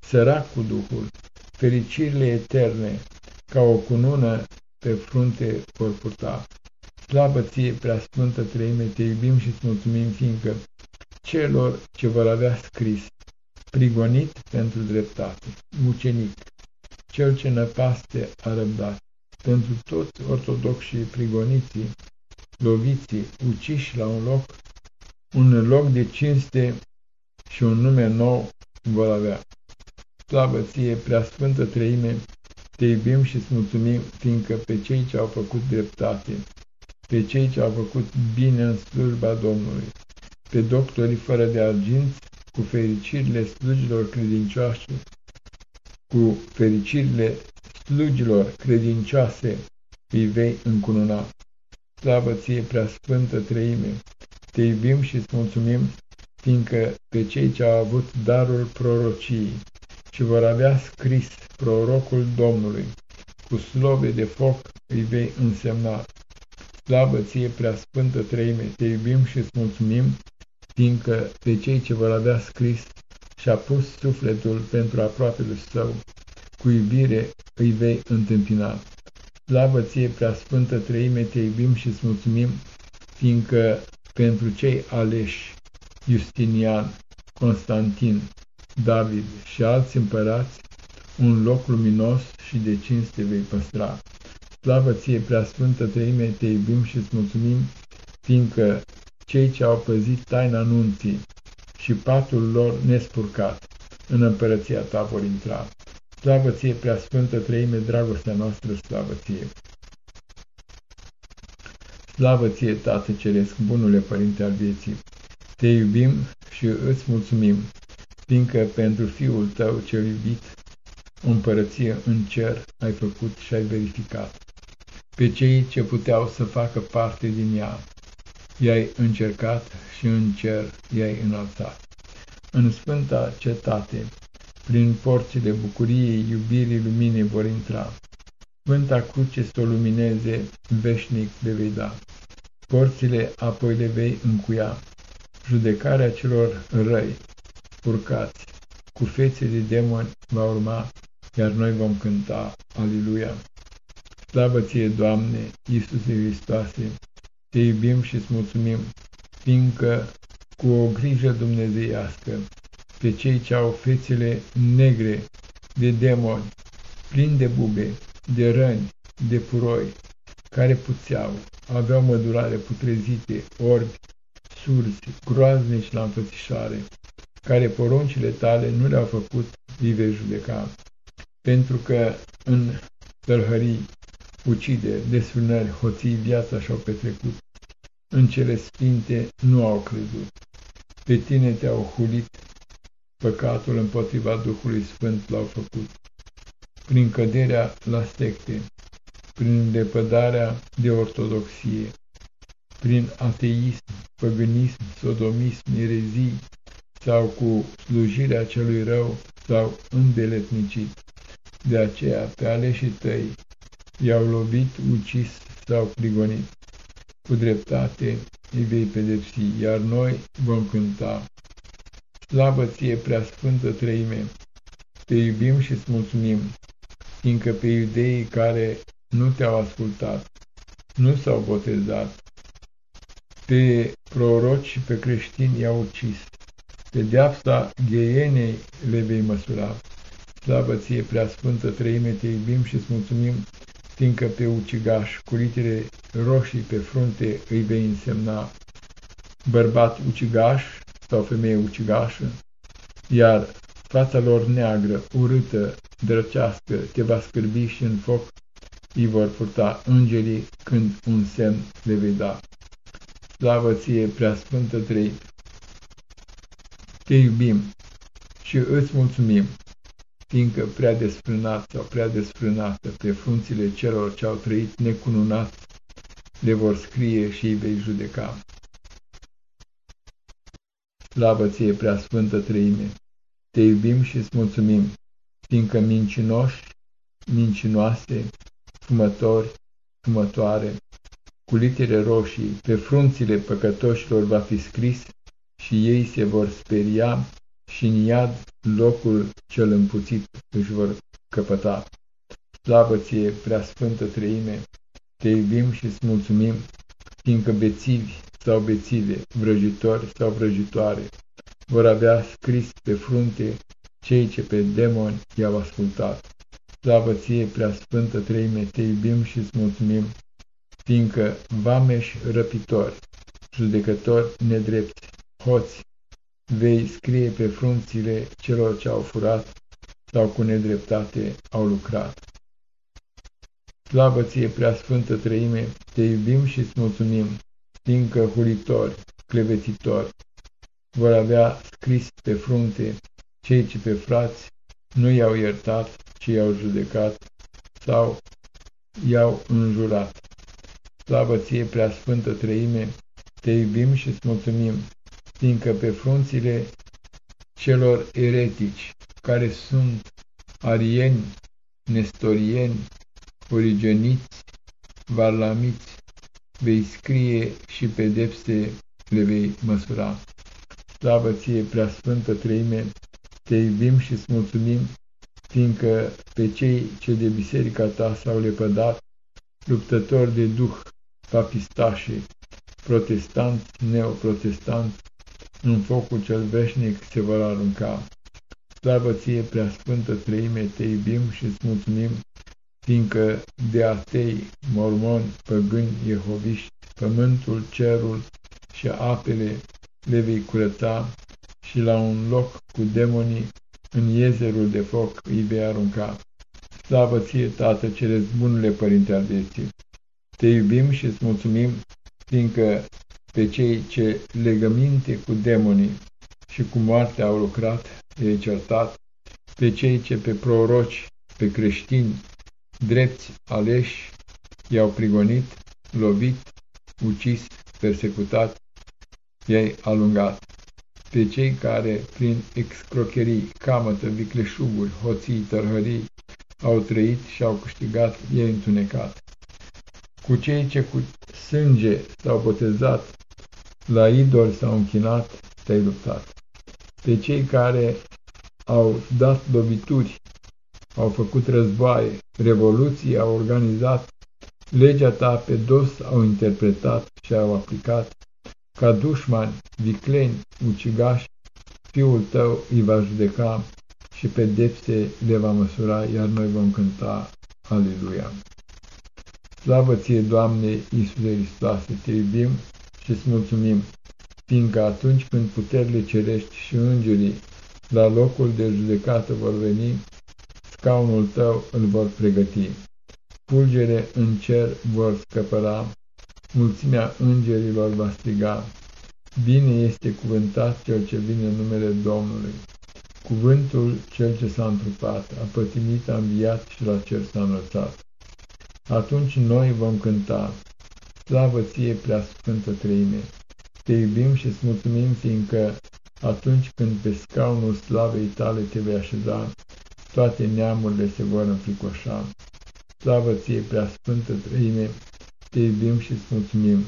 sărac cu Duhul, fericirile eterne, ca o cunună pe frunte vor purta. Slavă ție, preasfântă treime, te iubim și îți mulțumim, fiindcă celor ce vor avea scris, prigonit pentru dreptate, mucenic, cel ce năpaste a răbdat, pentru toți ortodoxii prigoniții, loviții, uciși la un loc, un loc de cinste și un nume nou vor avea. Slavă ție, preasfântă treime, te iubim și îți mulțumim, fiindcă pe cei ce au făcut dreptate, pe cei ce au făcut bine în slujba Domnului, pe doctorii fără de arginți, cu fericirile slujilor credincioase, cu fericirile slujilor credincioase, îi vei încununa. Slavă ție, preasfântă treime, te iubim și îți mulțumim, fiindcă pe cei ce au avut darul prorociei și vor avea scris prorocul Domnului, cu slove de foc îi vei însemna. Slavă ție, preasfântă treime, te iubim și îți mulțumim, fiindcă pe cei ce vor avea scris și-a pus sufletul pentru aproapele său, cu iubire îi vei întâmpina. Slavă ție, preasfântă treime, te iubim și îți mulțumim, fiindcă pentru cei aleși, Justinian, Constantin, David și alți împărați, un loc luminos și de cinste vei păstra. Slavă ție, preasfântă treime, te iubim și îți mulțumim, fiindcă cei ce au păzit taina nunții și patul lor nespurcat, în împărăția ta vor intra. Slavă ție, preasfântă treime, dragostea noastră, slavă ție! Slavă ție, Tată Ceresc, bunule Părinte al vieții! Te iubim și îți mulțumim, fiindcă pentru Fiul tău cel iubit, o împărăție în cer ai făcut și ai verificat. Pe cei ce puteau să facă parte din ea, i-ai încercat și în cer i-ai înălțat. În sfânta cetate, prin porțile bucuriei, iubirii luminii vor intra. Sfânta cruce să o lumineze, veșnic de vei da. Porțile apoi le vei încuia. Judecarea celor răi, urcați, cu fețe de demoni va urma, iar noi vom cânta Aliluia. Slavă ție, Doamne, Iisuse Hristoase, te iubim și îți mulțumim, fiindcă cu o grijă dumnezeiască pe cei ce au fețele negre de demoni, plini de bube, de răni, de puroi, care puțeau, aveau mădurare putrezite, orbi, surzi, groaznici la înfățișare, care poruncile tale nu le-au făcut, îi vei judeca. Pentru că în tălhării, ucide, desfrânări, hoții viața și-au petrecut, în cele sfinte nu au crezut. Pe tine te-au hulit, păcatul împotriva Duhului Sfânt l-au făcut. Prin căderea la secte, prin lepădarea de ortodoxie, prin ateism, păgânism, sodomism, erezii, sau cu slujirea celui rău sau îndeletnicit. De aceea, pe aleșii tăi i-au lovit, ucis sau prigonit. Cu dreptate îi vei pedepsi, iar noi vom cânta. Slavă ție, preasfântă trăime, te iubim și îți mulțumim, fiindcă pe iudeii care nu te-au ascultat, nu s-au botezat, pe proroci și pe creștini i-au ucis. Pedeapsa gheienei le vei măsura. Slavă ție, preasfântă trăime, te iubim și îți mulțumim, fiindcă pe ucigaș, cu litere roșii pe frunte, îi vei însemna bărbat ucigaș sau femeie ucigașă, iar fața lor neagră, urâtă, drăcească, te va scârbi și în foc îi vor purta îngerii când un semn le vei da. Slavă ție, preasfântă trei, te iubim și îți mulțumim, fiindcă prea desfrânat sau prea desfrânată pe frunțile celor ce au trăit necununat, le vor scrie și îi vei judeca. Slavă ție, prea sfântă trăime, te iubim și îți mulțumim, fiindcă mincinoși, mincinoase, fumători, fumătoare, cu litere roșii, pe frunțile păcătoșilor va fi scris și ei se vor speria și în iad locul cel împuțit își vor căpăta. Slavă ție, sfântă treime, te iubim și îți mulțumim, fiindcă bețivi sau bețive, vrăjitori sau vrăjitoare, vor avea scris pe frunte cei ce pe demoni i-au ascultat. Slavă ție, sfântă treime, te iubim și îți mulțumim, fiindcă vameși răpitori, judecători nedrepti, hoți, vei scrie pe frunțile celor ce au furat sau cu nedreptate au lucrat. Slavă ție, sfântă trăime, te iubim și îți mulțumim, fiindcă huritori, clevetitori, vor avea scris pe frunte cei ce pe frați nu i-au iertat, ci i-au judecat sau i-au înjurat. Slavă ție, sfântă trăime, te iubim și îți mulțumim, fiindcă pe frunțile celor eretici, care sunt arieni, nestorieni, origeniți, varlamiți, vei scrie și pedepse le vei măsura. Slavă ție, preasfântă treime, te iubim și îți mulțumim, fiindcă pe cei ce de biserica ta s-au lepădat, luptători de duh, papistașe, protestanți, neoprotestanți, în focul cel veșnic se vor arunca. Slavă ție, preasfântă treime, te iubim și îți mulțumim, fiindcă de atei, mormoni, păgâni, jehoviști, pământul, cerul și apele le vei curăța și la un loc cu demonii în iezerul de foc îi vei arunca. Slavă ție, Tată, cele bunule Părinte al vieții! Te iubim și îți mulțumim, fiindcă pe cei ce legăminte cu demonii și cu moartea au lucrat, i certat, pe cei ce pe proroci, pe creștini, drepți, aleși, i-au prigonit, lovit, ucis, persecutat, i-ai alungat. Pe cei care, prin excrocherii, camătă, vicleșuguri, hoții, tărhării, au trăit și au câștigat, i-ai întunecat. Cu cei ce cu sânge s-au botezat, la idol s-au închinat, te-ai luptat. Pe cei care au dat lovituri, au făcut războaie, revoluții au organizat, legea ta pe dos au interpretat și au aplicat, ca dușmani, vicleni, ucigași, fiul tău îi va judeca și pedepse le va măsura, iar noi vom cânta Aleluia. Slavă ție, Doamne, Iisuse Hristoase, te iubim și îți mulțumim, fiindcă atunci când puterile cerești și îngerii la locul de judecată vor veni, scaunul tău îl vor pregăti. Fulgere în cer vor scăpăra, mulțimea îngerilor va striga. Bine este cuvântat cel ce vine în numele Domnului. Cuvântul cel ce s-a întrupat, a pătimit, a înviat și la cer s-a înălțat. Atunci noi vom cânta, slavă ție, prea sfântă treime. Te iubim și îți mulțumim, fiindcă atunci când pe scaunul slavei tale te vei așeza, toate neamurile se vor înfricoșa. Slavă ție, prea sfântă treime, te iubim și îți mulțumim,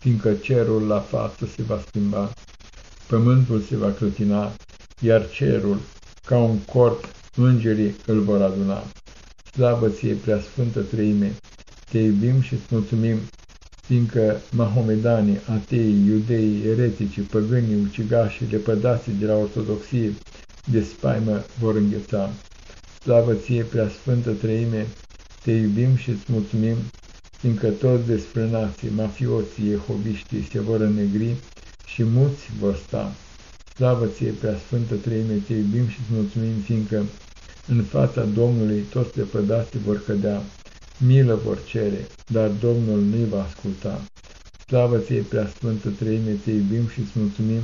fiindcă cerul la față se va schimba, pământul se va clătina, iar cerul, ca un corp, îngerii îl vor aduna. Slavă ție, prea sfântă treime, te iubim și îți mulțumim, fiindcă mahomedanii, ateii, iudeii, ereticii, păgânii, ucigașii, lepădații de la ortodoxie, de spaimă vor îngheța. Slavă ție, prea sfântă treime, te iubim și îți mulțumim, fiindcă toți desfrânații, mafioții, jehoviștii se vor înnegri și mulți vor sta. Slavă ție, prea sfântă treime, te iubim și îți mulțumim, fiindcă în fața Domnului toți lepădații vor cădea. Milă vor cere, dar Domnul nu-i va asculta. Slavă ție, prea sfântă treime, te iubim și îți mulțumim,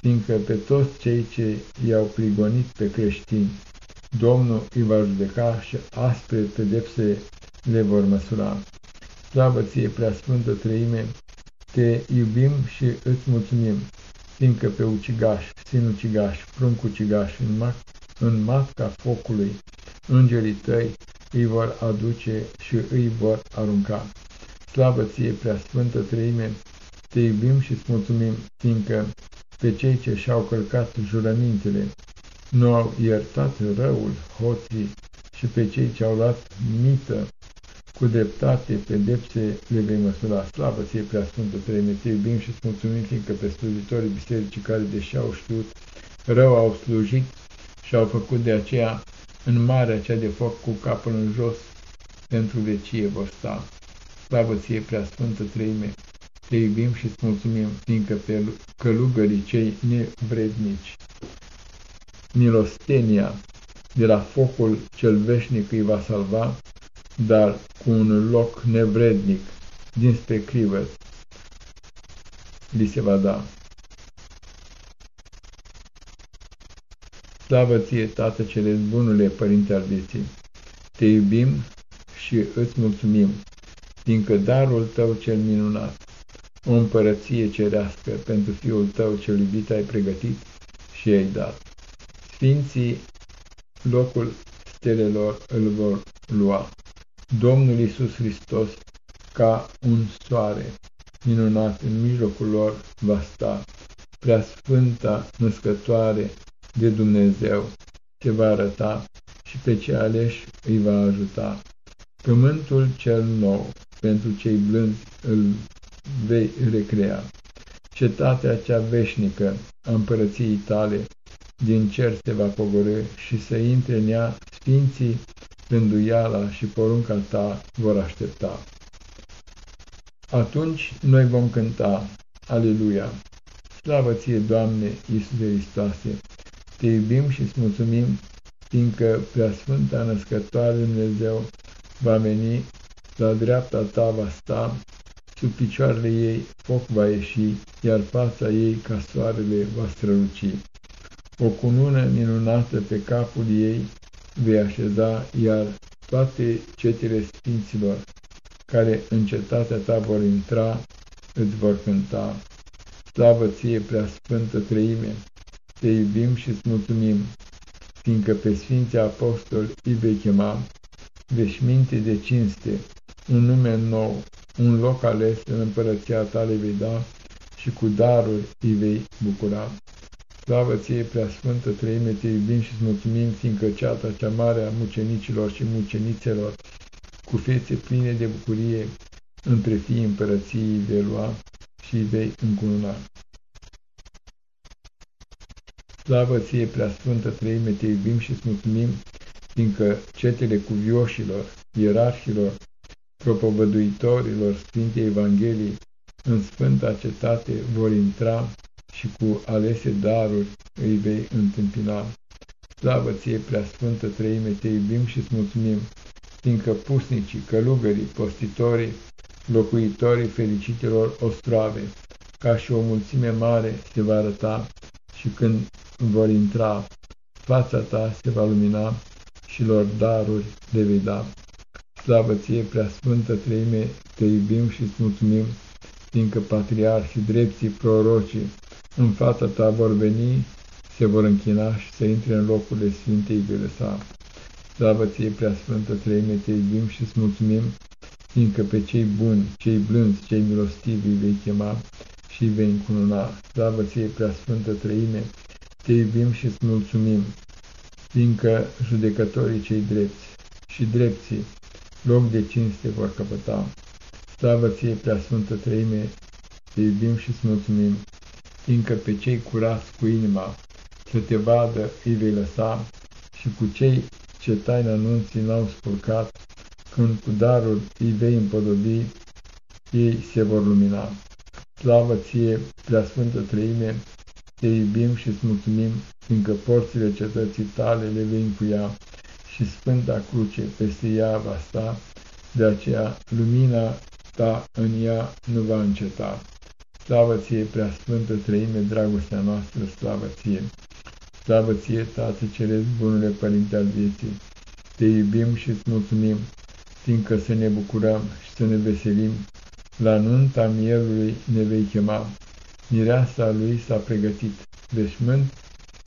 fiindcă pe toți cei ce i-au prigonit pe creștini, Domnul îi va judeca și aspre pedepse le vor măsura. Slavă ție, prea sfântă treime, te iubim și îți mulțumim, fiindcă pe ucigaș, sinucigaș, pruncucigaș, în, mac, în matca focului, îngerii tăi îi vor aduce și îi vor arunca. Slavă ție, prea sfântă treime, te iubim și îți mulțumim, fiindcă pe cei ce și-au călcat jurămintele, nu au iertat răul, hoții și pe cei ce au luat mită cu dreptate, pedepse le vei măsura. Slavă ție, prea sfântă treime, te iubim și îți mulțumim, fiindcă pe slujitorii bisericii care, deși au știut, rău au slujit și au făcut de aceea în marea cea de foc cu capul în jos, pentru vecie vor sta. Slavă ție, prea sfântă treime, te iubim și îți mulțumim, fiindcă pe călugării cei nevrednici, milostenia de la focul cel veșnic îi va salva, dar cu un loc nevrednic dinspre crivă li se va da. Slavă ție, Tată cele bunule, Părinte al vieții! Te iubim și îți mulțumim, fiindcă darul tău cel minunat, o împărăție cerească pentru Fiul tău cel iubit ai pregătit și ai dat. Sfinții locul stelelor îl vor lua. Domnul Iisus Hristos, ca un soare minunat în mijlocul lor, va sta. Prea Sfânta Născătoare de Dumnezeu se va arăta și pe cei aleși îi va ajuta. Pământul cel nou, pentru cei blânzi îl vei recrea. Cetatea cea veșnică a împărăției tale din cer se va pogorâ și să intre în ea sfinții, rânduiala și porunca ta vor aștepta. Atunci noi vom cânta, Aleluia! Slavă ție, Doamne, Iisuse Hristoase! Te iubim și îți mulțumim, fiindcă Preasfânta Născătoare Dumnezeu va veni, la dreapta ta va sta, sub picioarele ei foc va ieși, iar fața ei ca soarele va străluci. O cunună minunată pe capul ei vei așeza, iar toate cetele sfinților care în cetatea ta vor intra, îți vor cânta. Slavă ție, prea sfântă treime, te iubim și îți mulțumim, fiindcă pe Sfinții Apostoli îi vei chema, veșminte de cinste, un nume nou, un loc ales în împărăția ta le vei da și cu daruri îi vei bucura. Slavă ție, prea sfântă treime, te iubim și îți mulțumim, fiindcă ceata cea mare a mucenicilor și mucenițelor, cu fețe pline de bucurie, între fii împărăției vei lua și îi vei încununa. Slavă ție, prea sfântă treime, te iubim și îți mulțumim, fiindcă cetele cuvioșilor, ierarhilor, propovăduitorilor Sfintei Evangheliei în sfânta cetate vor intra și cu alese daruri îi vei întâmpina. Slavă ție, preasfântă trăime, te iubim și îți mulțumim, fiindcă pusnicii, călugării, postitorii, locuitorii fericitelor ostroave, ca și o mulțime mare se va arăta și când vor intra, fața ta se va lumina și lor daruri le vei da. Slavă ție, preasfântă treime, te iubim și îți mulțumim, fiindcă patriarhii, drepții, prorocii, în fața ta vor veni, se vor închina și să intre în locurile Sfintei vei lăsa. Slavă ție, preasfântă treime, te iubim și îți mulțumim, fiindcă pe cei buni, cei blânzi, cei milostivi vei chema și vei încununa. Slavă ție, preasfântă trăime, te iubim și îți mulțumim, fiindcă judecătorii cei drepți și drepții loc de cinste vor căpăta. Slavă ție, preasfântă trăime, te iubim și îți mulțumim, fiindcă pe cei curați cu inima să te vadă îi vei lăsa și cu cei ce taina anunții n-au spurcat, când cu darul îi vei împodobi, ei se vor lumina. Slavă ție, preasfântă trăime, te iubim și îți mulțumim, fiindcă porțile cetății tale le vei încuia și Sfânta Cruce peste ea va sta, de aceea lumina ta în ea nu va înceta. Slavă ție, preasfântă trăime, dragostea noastră, slavă ție! Slavă ție, Tată Ceresc, bunule Părinte al vieții! Te iubim și îți mulțumim, fiindcă să ne bucurăm și să ne veselim, la nunta mielului ne vei chema. Mireasa lui s-a pregătit, veșmânt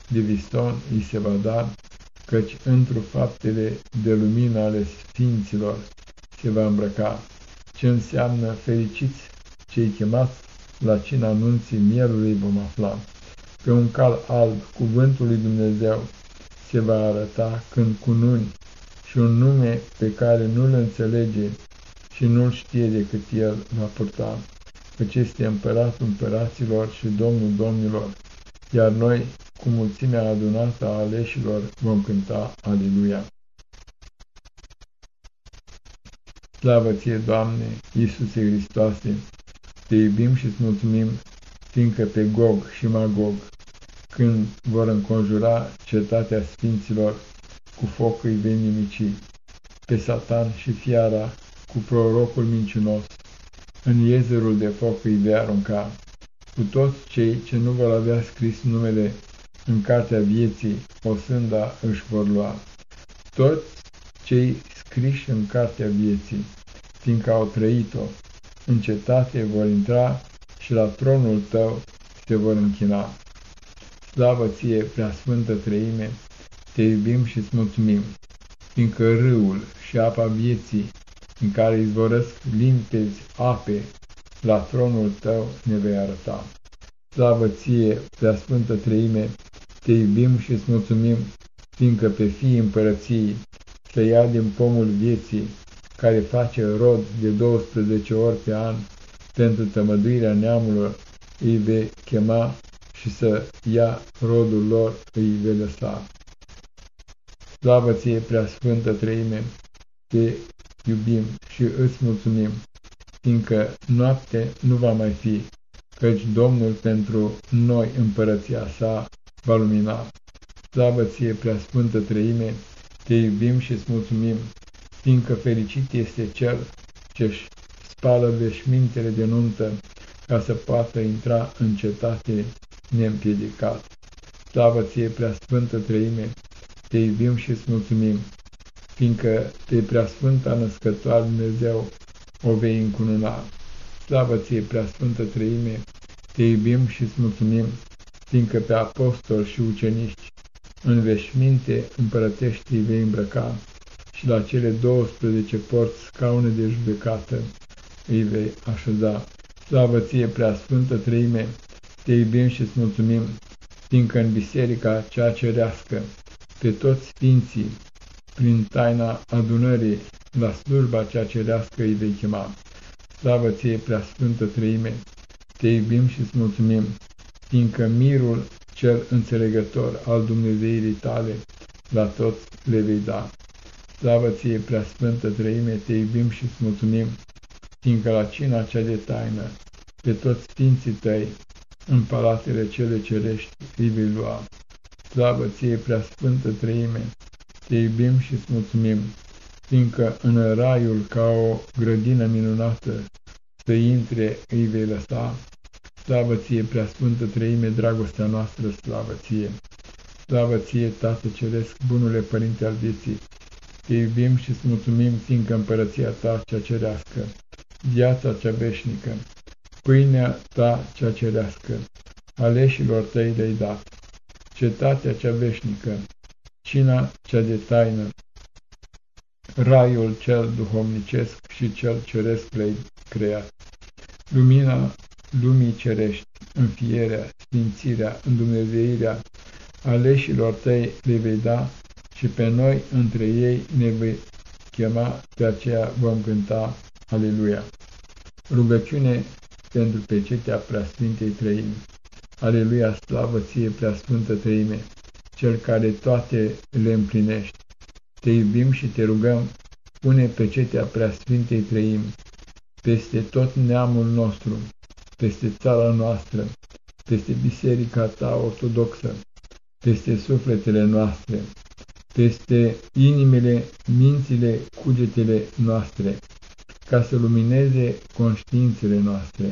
de viston îi se va da, căci într faptele de lumină ale sfinților se va îmbrăca, ce înseamnă fericiți cei chemați la cina anunții mielului vom afla. Pe un cal alb, cuvântul lui Dumnezeu se va arăta când cu nuni și un nume pe care nu-l înțelege și nu-l știe decât el va purta, căci este împăratul împăraților și domnul domnilor, iar noi, cu mulțimea adunată a aleșilor, vom cânta Aleluia. Slavă ție, Doamne, Iisuse Hristoase, te iubim și îți mulțumim, fiindcă pe Gog și Magog, când vor înconjura cetatea sfinților, cu foc îi vei nimici, pe Satan și fiara, cu prorocul mincinos, în iezerul de foc îi vei arunca, cu toți cei ce nu vor avea scris numele în cartea vieții, o sânda își vor lua. Toți cei scriși în cartea vieții, fiindcă au trăit-o, în cetate vor intra și la tronul tău se vor închina. Slavă ție, preasfântă trăime, te iubim și îți mulțumim, fiindcă râul și apa vieții, în care izvorăsc limpezi ape, la tronul tău ne vei arăta. Slavă ție, preasfântă treime, te iubim și îți mulțumim, fiindcă pe fii împărăției să ia din pomul vieții, care face rod de 12 ori pe an pentru tămăduirea neamurilor, îi vei chema și să ia rodul lor îi vei lăsa. Slavă ție, preasfântă treime, te iubim și îți mulțumim, fiindcă noapte nu va mai fi, căci Domnul pentru noi împărăția sa va lumina. Slavă ție, preasfântă treime, te iubim și îți mulțumim, fiindcă fericit este cel ce-și spală veșmintele de nuntă ca să poată intra în cetate neîmpiedicat. Slavă ție, preasfântă treime, te iubim și îți mulțumim, fiindcă te preasfânta născătoare Dumnezeu o vei încununa. Slavă ție, preasfântă treime, te iubim și îți mulțumim, fiindcă pe apostoli și uceniști în veșminte împărătești vei îmbrăca și la cele 12 porți scaune de judecată îi vei așeza. Slavă ție, preasfântă treime, te iubim și îți mulțumim, fiindcă în biserica cea cerească, pe toți sfinții, prin taina adunării, la slujba cea cerească îi vei chema. Slavă ție, preasfântă treime, te iubim și îți mulțumim, fiindcă mirul cel înțelegător al Dumnezeirii tale la toți le vei da. Slavă ție, preasfântă treime, te iubim și îți mulțumim, fiindcă la cina cea de taină pe toți sfinții tăi, în palatele cele cerești îi vei lua. Slavă ție, prea sfântă trăime, te iubim și îți mulțumim, fiindcă în raiul ca o grădină minunată să intre îi vei lăsa. Slavă ție, prea sfântă trăime, dragostea noastră, slavă ție. Slavă ție, Tată Ceresc, bunule Părinte al vieții, te iubim și îți mulțumim, fiindcă împărăția ta cea cerească, viața cea veșnică, pâinea ta cea cerească, aleșilor tăi le-ai dat, cetatea cea veșnică, cina cea de taină, raiul cel duhovnicesc și cel ceresc le-ai creat, lumina lumii cerești, înfierea, sfințirea, îndumnezeirea, aleșilor tăi le vei da și pe noi între ei ne vei chema, de aceea vom cânta Aleluia. Rugăciune pentru pecetea preasfintei trăimi. Aleluia, slavă ție, preasfântă trăime, cel care toate le împlinești. Te iubim și te rugăm, pune pecetea preasfintei trăimi peste tot neamul nostru, peste țara noastră, peste biserica ta ortodoxă, peste sufletele noastre, peste inimile, mințile, cugetele noastre, ca să lumineze conștiințele noastre,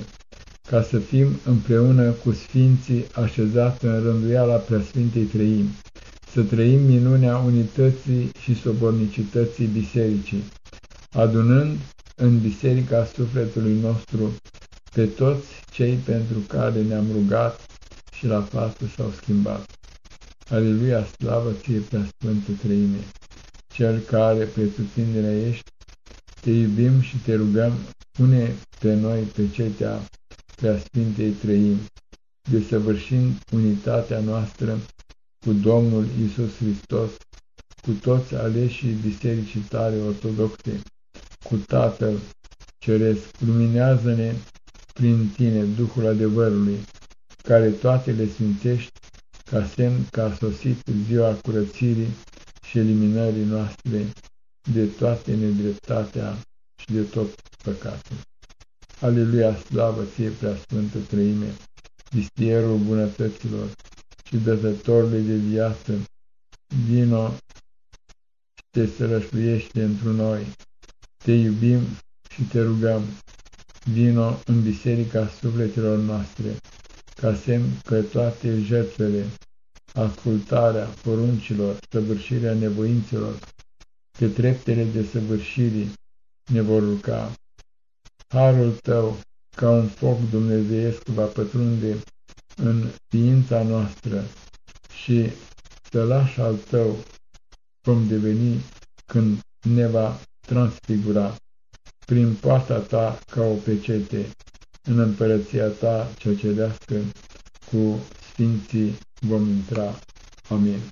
ca să fim împreună cu Sfinții așezați în rânduiala Preasfintei Trăimi, să trăim minunea unității și sobornicității bisericii, adunând în biserica sufletului nostru pe toți cei pentru care ne-am rugat și la față s-au schimbat. Aleluia, slavă ție, prea Sfântă Trăime, Cel care pretutinderea ești, te iubim și te rugăm, pune pe noi pe cetea prea Sfintei Trăimi, desăvârșind unitatea noastră cu Domnul Isus Hristos, cu toți aleșii bisericii tale ortodoxe, cu Tatăl Ceresc, luminează-ne prin tine Duhul adevărului, care toate le sfințești ca semn că a sosit ziua curățirii și eliminării noastre de toate nedreptatea și de tot păcatul. Aleluia, slavă ție, prea sfântă trăime, vistierul bunătăților și dătătorului de viață, vino și te sărășluiește într noi. Te iubim și te rugăm, vino în biserica sufletelor noastre, ca semn că toate jertfele, ascultarea poruncilor, săvârșirea nevoințelor, pe treptele de săvârșirii ne vor urca. Harul tău, ca un foc dumnezeiesc, va pătrunde în ființa noastră și sălaș al tău vom deveni când ne va transfigura prin poarta ta ca o pecete în împărăția ta cea cerească, cu sfinții vom intra. Amin.